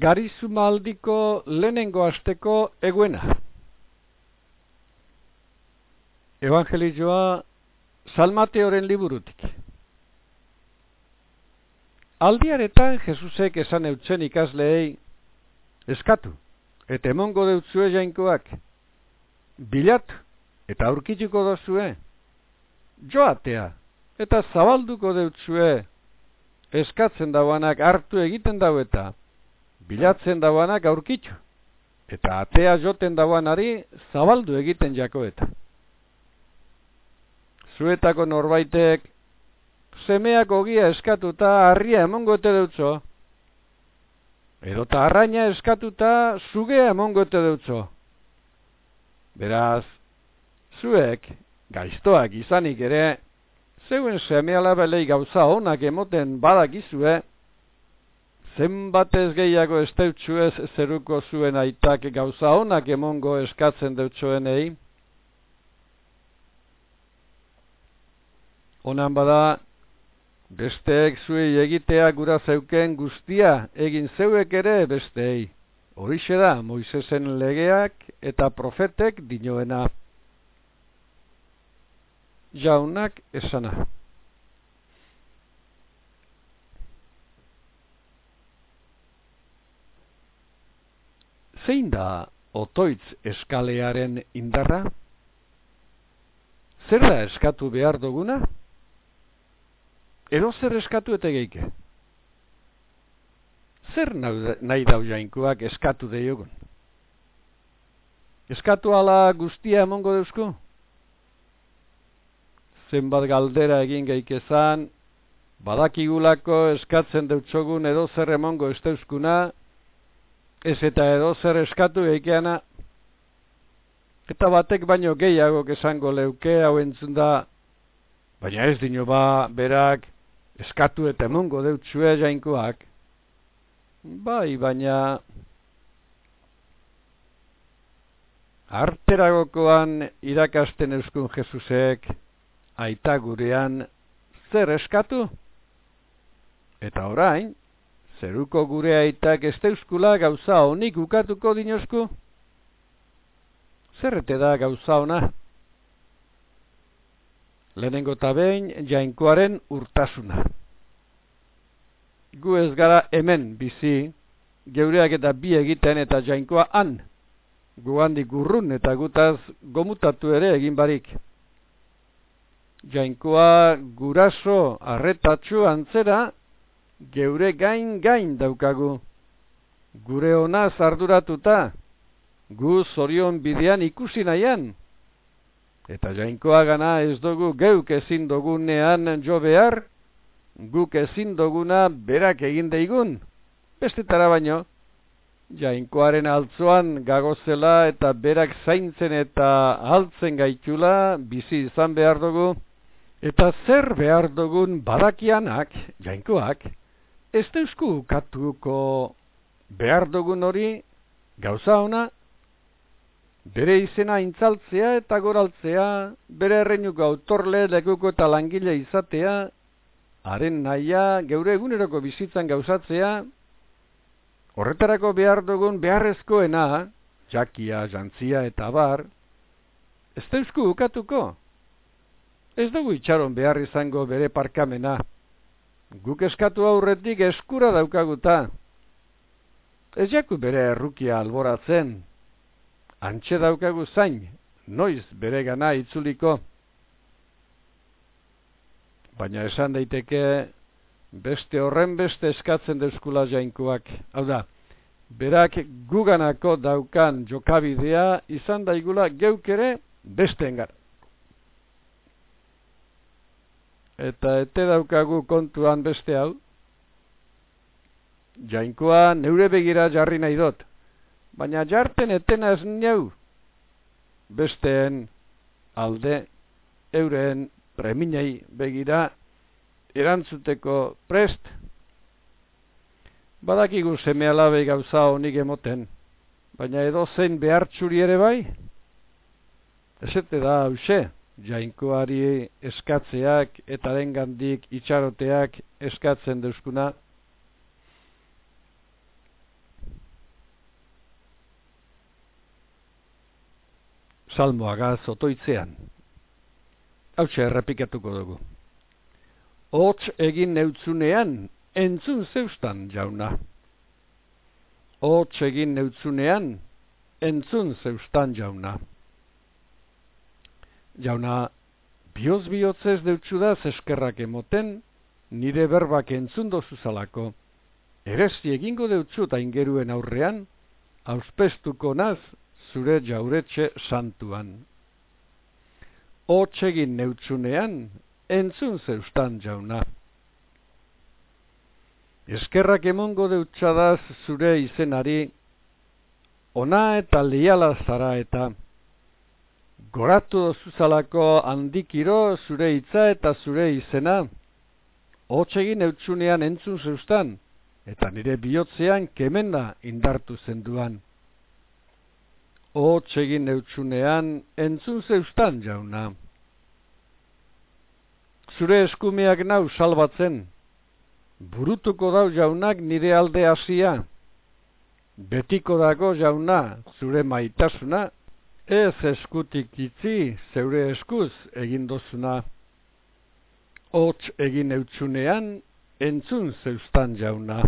garizumaldiko lehenengo asteko eguena. Evangelioa Salmateoren liburutik. Aldiaretan Jesusek esan eutzen ikasleei eskatu, eta emongo deutzue jainkoak, bilatu, eta aurkituko dozue, joatea, eta zabalduko deutzue, eskatzen dauanak hartu egiten dau eta, bilatzen dauanak aurkitu, eta atea joten dauanari zabaldu egiten jako eta. Zuetako norbaitek, semeak ogia eskatuta harria emongote deutzo, edo ta arraina eskatuta zugea emongote deutzo. Beraz, zuek, gaiztoak izanik ere, zeuen seme alabelei gauza honak emoten badakizue, zenbatez gehiago esteutsuez zeruko zuen aitak gauza honak emongo eskatzen deutsoenei. Honan bada, besteek zuei egitea gura zeuken guztia egin zeuek ere besteei. Horixe da, Moisesen legeak eta profetek dinoena jaunak esana. Zein da otoitz eskalearen indarra? Zer da eskatu behar duguna? Edo zer eskatu eta geike? Zer nahi dau jainkoak eskatu deiogun? Eskatu ala guztia emongo deusku? zenbat galdera egin gaikezan, badakigulako eskatzen deutsogun edo zer emongo esteuzkuna, ez eta edo zer eskatu geikeana, eta batek baino gehiago esango leuke hau entzun da, baina ez dino ba, berak, eskatu eta emongo deutsue jainkoak, bai, baina, arteragokoan irakasten euskun Jesusek, aita gurean zer eskatu? Eta orain, zeruko gure aitak ez teuskula gauza honik ukatuko dinosku? Zerrete da gauza ona? Lehenengo tabein jainkoaren urtasuna. Gu ez gara hemen bizi, geureak eta bi egiten eta jainkoa han. Gu handi gurrun eta gutaz gomutatu ere egin barik jainkoa guraso arretatxu antzera, geure gain gain daukagu. Gure ona zarduratuta, gu zorion bidean ikusi nahian. Eta jainkoa gana ez dugu geuk ezin dugunean jo behar, guk ezin duguna berak egin deigun. Bestetara baino, jainkoaren altzoan gagozela eta berak zaintzen eta altzen gaitula bizi izan behar dugu. Eta zer behar dugun badakianak, jainkoak, ez deusku katuko behar dugun hori gauza ona, bere izena intzaltzea eta goraltzea, bere erreinuko autorle lekuko eta langile izatea, haren naia geure eguneroko bizitzan gauzatzea, horretarako behar dugun beharrezkoena, jakia, jantzia eta bar, ez deusku ukatuko, Ez dugu itxaron behar izango bere parkamena. Guk eskatu aurretik eskura daukaguta. Ez jaku bere errukia alboratzen. Antxe daukagu zain, noiz bere gana itzuliko. Baina esan daiteke beste horren beste eskatzen deuskula jainkoak. Hau da, berak guganako daukan jokabidea izan daigula geukere beste engar. Eta ete daukagu kontuan beste hau. Jainkoa neure begira jarri nahi dut, baina jarten etena ez neu. Besteen alde euren preminei begira erantzuteko prest. Badakigu seme alabe gauza honik emoten, baina edo zein behartxuri ere bai? Ezete da hause jainkoari eskatzeak eta gandik itxaroteak eskatzen deuskuna. Salmoagaz otoitzean. Hautxe errepikatuko dugu. Hots egin neutzunean, entzun zeustan jauna. Hots egin neutzunean, entzun zeustan jauna. Jauna, bioz bihotzez deutsudaz eskerrak emoten, nire berbak entzun dozuzalako, eresti egingo deutzu eta ingeruen aurrean, auspestuko naz zure jauretxe santuan. Hotsegin neutzunean, entzun zeustan jauna. Eskerrak emongo deutsadaz zure izenari, ona eta liala zara eta, goratu dozuzalako handikiro zure hitza eta zure izena, hotsegin eutsunean entzun zeustan, eta nire bihotzean kemena indartu zenduan. Hotsegin eutsunean entzun zeustan jauna. Zure eskumeak nau salbatzen, burutuko dau jaunak nire alde hasia, betiko dago jauna zure maitasuna, ez eskutik itzi zeure eskuz egindozuna hots egin eutzunean, entzun zeustan jauna.